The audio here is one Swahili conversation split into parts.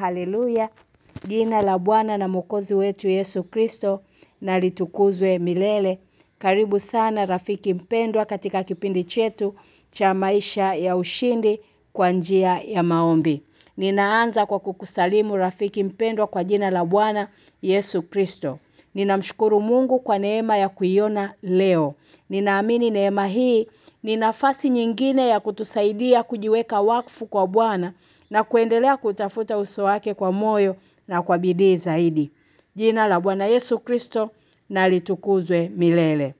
haleluya. Jina la Bwana na Mwokozi wetu Yesu Kristo na litukuzwe milele. Karibu sana rafiki mpendwa katika kipindi chetu cha maisha ya ushindi kwa njia ya maombi. Ninaanza kwa kukusalimu rafiki mpendwa kwa jina la Bwana Yesu Kristo. Ninamshukuru Mungu kwa neema ya kuiona leo. Ninaamini neema hii ni nafasi nyingine ya kutusaidia kujiweka wakfu kwa Bwana na kuendelea kutafuta uso wake kwa moyo na kwa bidii zaidi. Jina la Bwana Yesu Kristo na litukuzwe milele.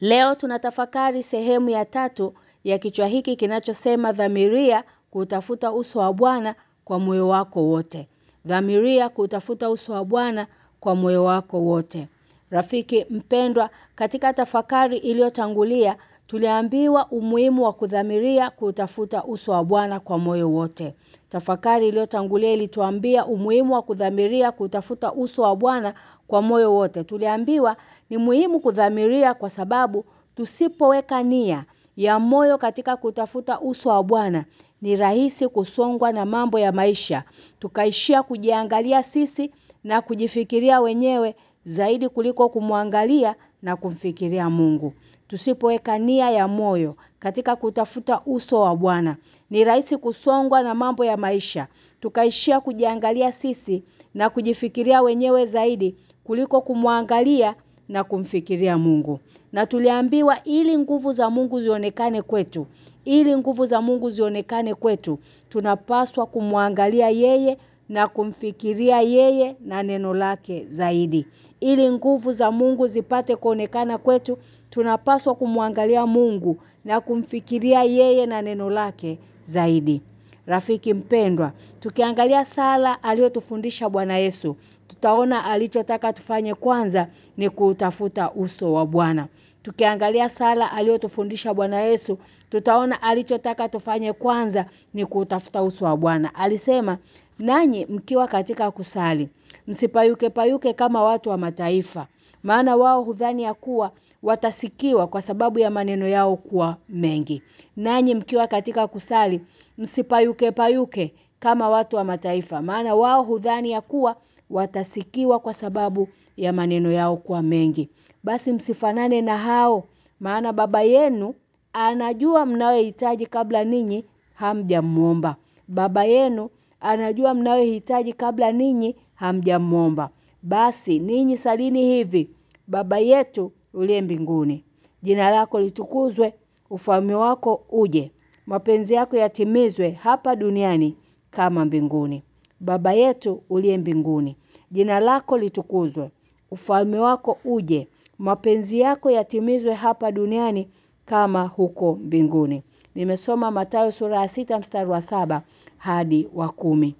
Leo tunatafakari sehemu ya tatu ya kichwa hiki kinachosema dhamiria kutafuta uso wa Bwana kwa moyo wako wote. Dhamiria kutafuta uso wa Bwana kwa moyo wako wote. Rafiki mpendwa, katika tafakari iliyotangulia tuliambiwa umuhimu wa kudhamiria kutafuta uso wa Bwana kwa moyo wote. Tafakari iliyotangulia ilituambia umuhimu wa kudhamiria kutafuta uso wa Bwana kwa moyo wote. Tuliambiwa ni muhimu kudhamiria kwa sababu tusipoweka nia ya moyo katika kutafuta uso wa Bwana ni rahisi kusongwa na mambo ya maisha. Tukaishia kujiangalia sisi na kujifikiria wenyewe zaidi kuliko kumwangalia na kumfikiria Mungu. Tusipoweka nia ya moyo katika kutafuta uso wa Bwana, ni rahisi kusongwa na mambo ya maisha. Tukaishia kujiangalia sisi na kujifikiria wenyewe zaidi kuliko kumwangalia na kumfikiria Mungu. Na tuliambiwa ili nguvu za Mungu zionekane kwetu, ili nguvu za Mungu zionekane kwetu, tunapaswa kumwangalia yeye na kumfikiria yeye na neno lake zaidi. Ili nguvu za Mungu zipate kuonekana kwetu, tunapaswa kumwangalia Mungu na kumfikiria yeye na neno lake zaidi. Rafiki mpendwa, tukiangalia sala aliyotufundisha Bwana Yesu, tutaona alichotaka tufanye kwanza ni kutafuta uso wa Bwana. Tukiangalia sala aliyotufundisha Bwana Yesu, tutaona alichotaka tufanye kwanza ni kutafuta uso wa Bwana. Alisema, "Nanyi mkiwa katika kusali, msipayuke payuke kama watu wa mataifa, maana wao hudhani ya kuwa watasikiwa kwa sababu ya maneno yao kuwa mengi. Nanyi mkiwa katika kusali, msipayuke payuke kama watu wa mataifa, maana wao hudhani ya kuwa watasikiwa kwa sababu ya maneno yao kuwa mengi. Basi msifanane na hao, maana baba yenu anajua mnayohitaji kabla ninyi hamjamuomba. Baba yenu anajua mnayohitaji kabla ninyi hamjamuomba. Basi ninyi salini hivi: Baba yetu uliye mbinguni, jina lako litukuzwe, ufalme wako uje. Mapenzi yako yatimizwe hapa duniani kama mbinguni. Baba yetu uliye mbinguni, Jina lako litukuzwe. Ufalme wako uje. Mapenzi yako yatimizwe hapa duniani kama huko mbinguni. Nimesoma matayo sura ya sita mstari wa saba hadi wa kumi.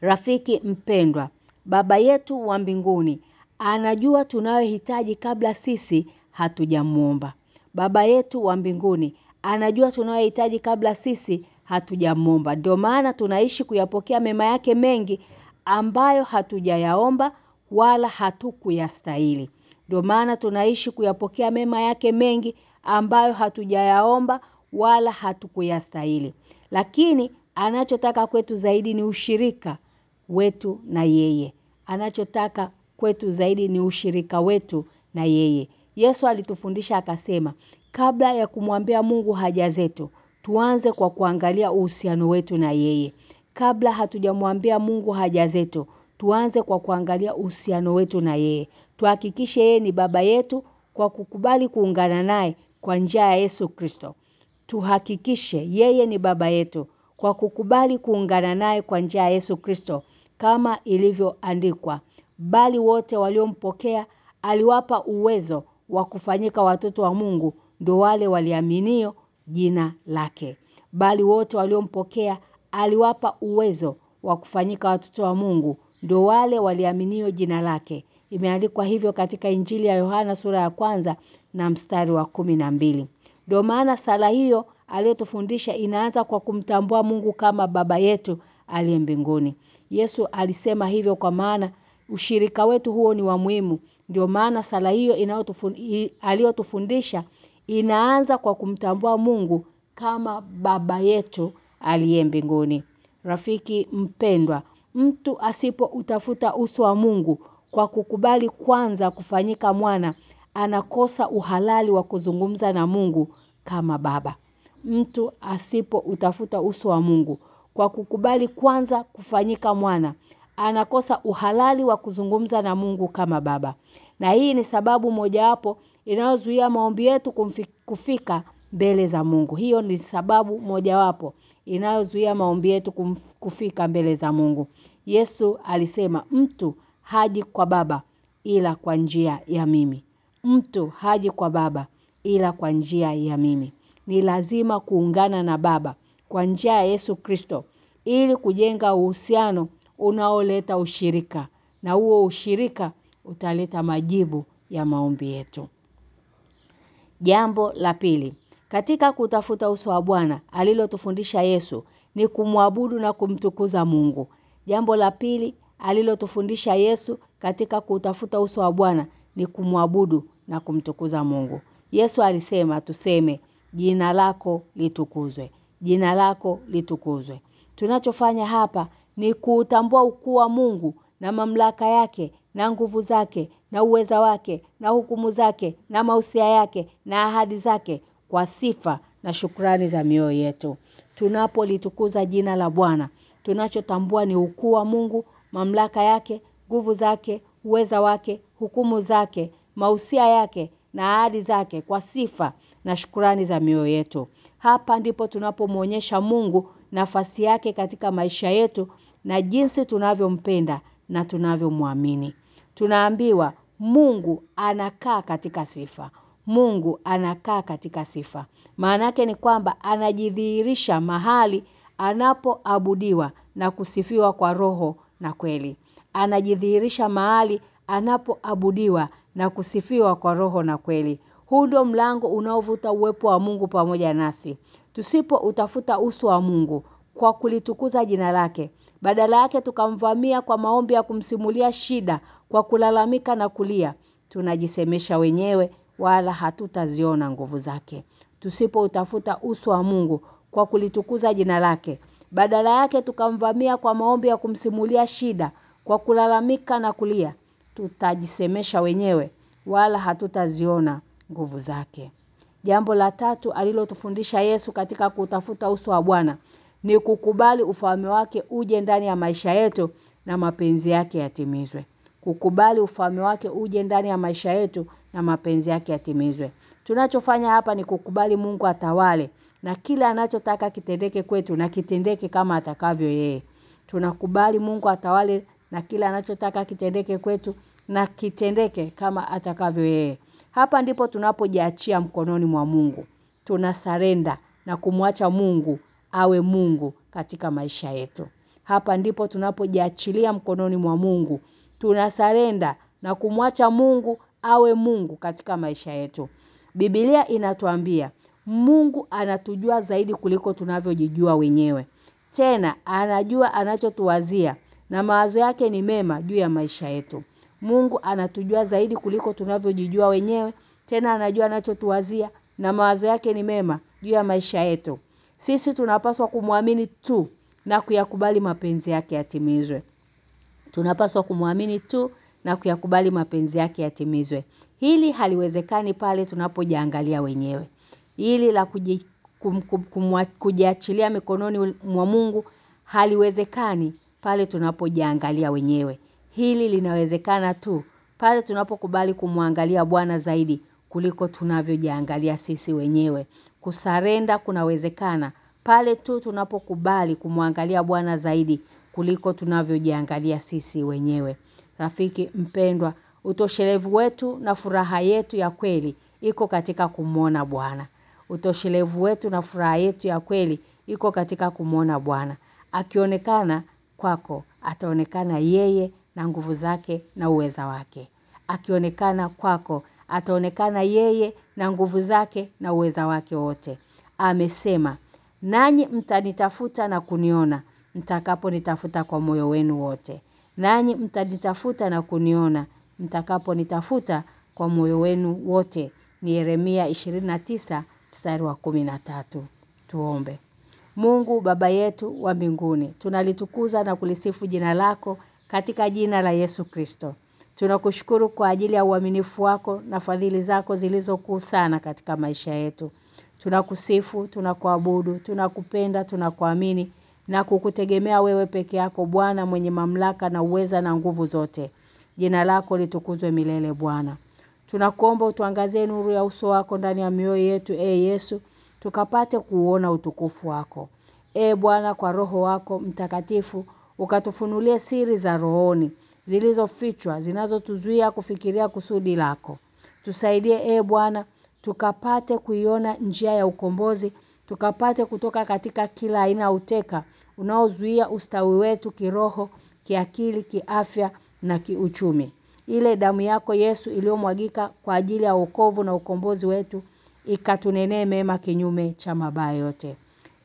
Rafiki mpendwa, baba yetu wa mbinguni anajua tunayohitaji kabla sisi hatujamuomba. Baba yetu wa mbinguni anajua tunayohitaji kabla sisi hatujamuomba. Ndio maana tunaishi kuyapokea mema yake mengi ambayo hatujayaomba wala hatukuyastahili. Ndio maana tunaishi kuyapokea mema yake mengi ambayo hatujayaomba wala hatukuyastahili. Lakini anachotaka kwetu zaidi ni ushirika wetu na yeye. Anachotaka kwetu zaidi ni ushirika wetu na yeye. Yesu alitufundisha akasema, kabla ya kumwambia Mungu haja zetu, tuanze kwa kuangalia uhusiano wetu na yeye. Kabla hatujamwambia Mungu haja zetu, tuanze kwa kuangalia uhusiano wetu na yeye. Tuhakikishe yeye ni baba yetu kwa kukubali kuungana naye kwa njia ya Yesu Kristo. Tuhakikishe yeye ni baba yetu kwa kukubali kuungana naye kwa njia ya Yesu Kristo kama ilivyoandikwa. Bali wote waliompokea aliwapa uwezo wa kufanyika watoto wa Mungu ndio wale waliaminio jina lake. Bali wote waliompokea aliwapa uwezo wa kufanyika watoto wa Mungu ndio wale waliaminio jina lake. Imeandikwa hivyo katika Injili ya Yohana sura ya kwanza na mstari wa kumi na mbili Ndio maana sala hiyo aliyotufundisha inaanza kwa kumtambua Mungu kama baba yetu aliye mbinguni. Yesu alisema hivyo kwa maana ushirika wetu huo ni wa muhimu. Ndio maana sala hiyo aliyotufundisha inaanza kwa kumtambua Mungu kama baba yetu aliye mbinguni. Rafiki mpendwa, mtu asipo utafuta uso wa Mungu kwa kukubali kwanza kufanyika mwana, anakosa uhalali wa kuzungumza na Mungu kama baba. Mtu asipo utafuta uso wa Mungu kwa kukubali kwanza kufanyika mwana, anakosa uhalali wa kuzungumza na Mungu kama baba. Na hii ni sababu mojawapo inayozuia maombi yetu kufika mbele za Mungu. Hiyo ni sababu mojawapo inayozuia maombi yetu kufika mbele za Mungu. Yesu alisema mtu haji kwa baba ila kwa njia ya mimi. Mtu haji kwa baba ila kwa njia ya mimi. Ni lazima kuungana na baba kwa njia ya Yesu Kristo ili kujenga uhusiano unaoleta ushirika na huo ushirika utaleta majibu ya maombi yetu. Jambo la pili. Katika kutafuta uso wa Bwana alilotufundisha Yesu ni kumwabudu na kumtukuza Mungu. Jambo la pili alilotufundisha Yesu katika kutafuta uso wa Bwana ni kumwabudu na kumtukuza Mungu. Yesu alisema tuseme jina lako litukuzwe. Jina lako litukuzwe. Tunachofanya hapa ni kuutambua ukuu wa Mungu na mamlaka yake na nguvu zake na uweza wake na hukumu zake na mausia yake na ahadi zake kwa sifa na shukrani za mioyo yetu. Tunapolitukuza jina la Bwana, tunachotambua ni ukuu wa Mungu, mamlaka yake, nguvu zake, uweza wake, hukumu zake, mausia yake na ahadi zake kwa sifa na shukurani za mioyo yetu. Hapa ndipo tunapomuonyesha Mungu nafasi yake katika maisha yetu na jinsi tunavyompenda na tunavyomwamini. Tunaambiwa Mungu anakaa katika sifa. Mungu anakaa katika sifa. Maana ni kwamba anajidhihirisha mahali anapoabudiwa na kusifiwa kwa roho na kweli. Anajidhihirisha mahali anapoabudiwa na kusifiwa kwa roho na kweli. Huu ndio mlango unaovuta uwepo wa Mungu pamoja nasi. Tusipo utafuta uso wa Mungu kwa kulitukuza jina lake, badala yake tukamvamia kwa maombi ya kumsimulia shida, kwa kulalamika na kulia, tunajisemesha wenyewe wala hatutaziona nguvu zake. Tusipo utafuta uso wa Mungu kwa kulitukuza jina lake, badala yake tukamvamia kwa maombi ya kumsimulia shida, kwa kulalamika na kulia, tutajisemesha wenyewe wala hatutaziona nguvu zake. Jambo la tatu alilotufundisha Yesu katika kutafuta uso wa Bwana ni kukubali ufalme wake uje ndani ya maisha yetu na mapenzi yake yatimizwe. Kukubali ufalme wake uje ndani ya maisha yetu na mapenzi yake yatimizwe. Tunachofanya hapa ni kukubali Mungu atawale na kila anachotaka kitendeke kwetu na kitendeke kama atakavyo yeye. Tunakubali Mungu atawale na kila anachotaka kitendeke kwetu na kitendeke kama atakavyo yeye. Hapa ndipo tunapojiachia mkononi mwa Mungu. Tunasarenda na kumwacha Mungu awe Mungu katika maisha yetu. Hapa ndipo tunapojiachilia mkononi mwa Mungu. Tunasarenda na kumwacha Mungu awe Mungu katika maisha yetu. Biblia inatuambia Mungu anatujua zaidi kuliko tunavyojijua wenyewe. Tena anajua anachotuwazia na mawazo yake ni mema juu ya maisha yetu. Mungu anatujua zaidi kuliko tunavyojijua wenyewe, tena anajua anachotuwazia na mawazo yake ni mema juu ya maisha yetu. Sisi tunapaswa kumwamini tu na kuyakubali mapenzi yake yatimizwe. Tunapaswa kumwamini tu na kuyakubali mapenzi yake yatimizwe. Hili haliwezekani pale tunapojiangalia wenyewe. Hili la kum, kum, kujiachilia mikononi mwa Mungu haliwezekani pale tunapojiangalia wenyewe. Hili linawezekana tu pale tunapokubali kumwangalia Bwana zaidi kuliko tunavyojiangalia sisi wenyewe. Kusarenda kunawezekana pale tu tunapokubali kumwangalia Bwana zaidi kuliko tunavyojiangalia sisi wenyewe. Rafiki mpendwa, utoshelevu wetu na furaha yetu ya kweli iko katika kumwona Bwana. Utoshelevu wetu na furaha yetu ya kweli iko katika kumwona Bwana. Akionekana kwako, ataonekana yeye na nguvu zake na uweza wake. Akionekana kwako, ataonekana yeye na nguvu zake na uweza wake wote. Amesema, nanyi mtanitafuta na kuniona, mtakapo nitafuta kwa moyo wenu wote. Nanyi mtanitafuta na kuniona, mtakapo nitafuta kwa moyo wenu wote. Ni Yeremia 29 mstari wa 13. Tuombe. Mungu baba yetu wa mbinguni, tunalitukuza na kulisifu jina lako katika jina la Yesu Kristo. Tunakushukuru kwa ajili ya uaminifu wako na fadhili zako zilizokuu sana katika maisha yetu. Tunakusifu, tunakuabudu, tunakupenda, tunakuamini na kukutegemea wewe peke yako Bwana mwenye mamlaka na uweza na nguvu zote. Jina lako litukuzwe milele Bwana. Tunakuomba utuangazie nuru ya uso wako ndani ya mioyo yetu e Yesu, tukapate kuona utukufu wako. E Bwana kwa roho wako mtakatifu, ukatufunulie siri za rohoni, zilizofichwa, zinazotuzuia kufikiria kusudi lako. Tusaidie e Bwana, tukapate kuiona njia ya ukombozi, tukapate kutoka katika kila aina uteka unaozuia ustawi wetu kiroho, kiakili, kiafya na kiuchumi. Ile damu yako Yesu iliyomwagika kwa ajili ya wokovu na ukombozi wetu ikatunenee mema kinyume cha mabaya yote.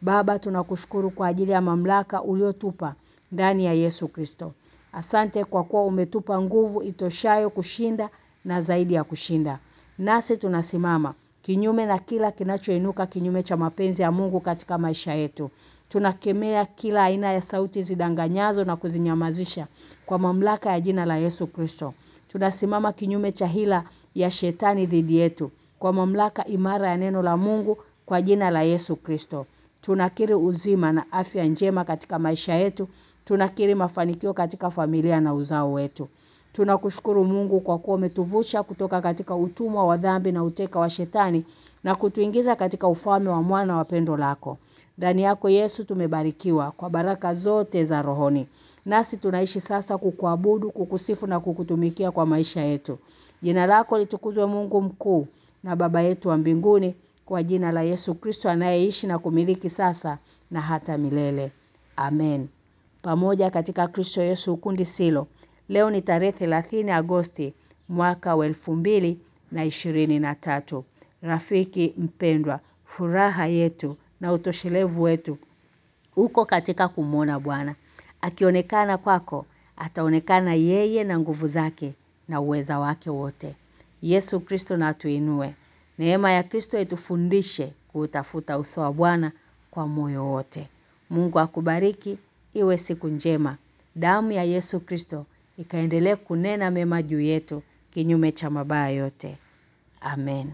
Baba tunakushukuru kwa ajili ya mamlaka uliotupa ndani ya Yesu Kristo. Asante kwa kuwa umetupa nguvu itoshayo kushinda na zaidi ya kushinda. Nasi tunasimama kinyume na kila kinachoinuka kinyume cha mapenzi ya Mungu katika maisha yetu. Tunakemea kila aina ya sauti zidanganyazo na kuzinyamazisha kwa mamlaka ya jina la Yesu Kristo. Tunasimama kinyume cha hila ya shetani dhidi yetu kwa mamlaka imara ya neno la Mungu kwa jina la Yesu Kristo. Tunakiri uzima na afya njema katika maisha yetu. Tunakiri mafanikio katika familia na uzao wetu. Tunakushukuru Mungu kwa kuwa umetuvusha kutoka katika utumwa wa dhambi na uteka wa shetani na kutuingiza katika ufalme wa mwana wa pendo lako. Ndani yako Yesu tumebarikiwa kwa baraka zote za rohoni. Nasi tunaishi sasa kukuabudu, kukusifu na kukutumikia kwa maisha yetu. Jina lako litukuzwe Mungu mkuu na baba yetu wa mbinguni kwa jina la Yesu Kristo anayeishi na kumiliki sasa na hata milele. Amen. Pamoja katika Kristo Yesu ukundi silo. Leo ni tarehe 30 Agosti mwaka wa na tatu. Rafiki mpendwa, furaha yetu na utoshelevu wetu uko katika kumwona Bwana. Akionekana kwako, ataonekana yeye na nguvu zake na uweza wake wote. Yesu Kristo na atuinue. Neema ya Kristo itufundishe kutafuta uso wa Bwana kwa moyo wote. Mungu akubariki, iwe siku njema. Damu ya Yesu Kristo ikaendelee kunena mema juu yetu kinyume cha mabaya yote. Amen.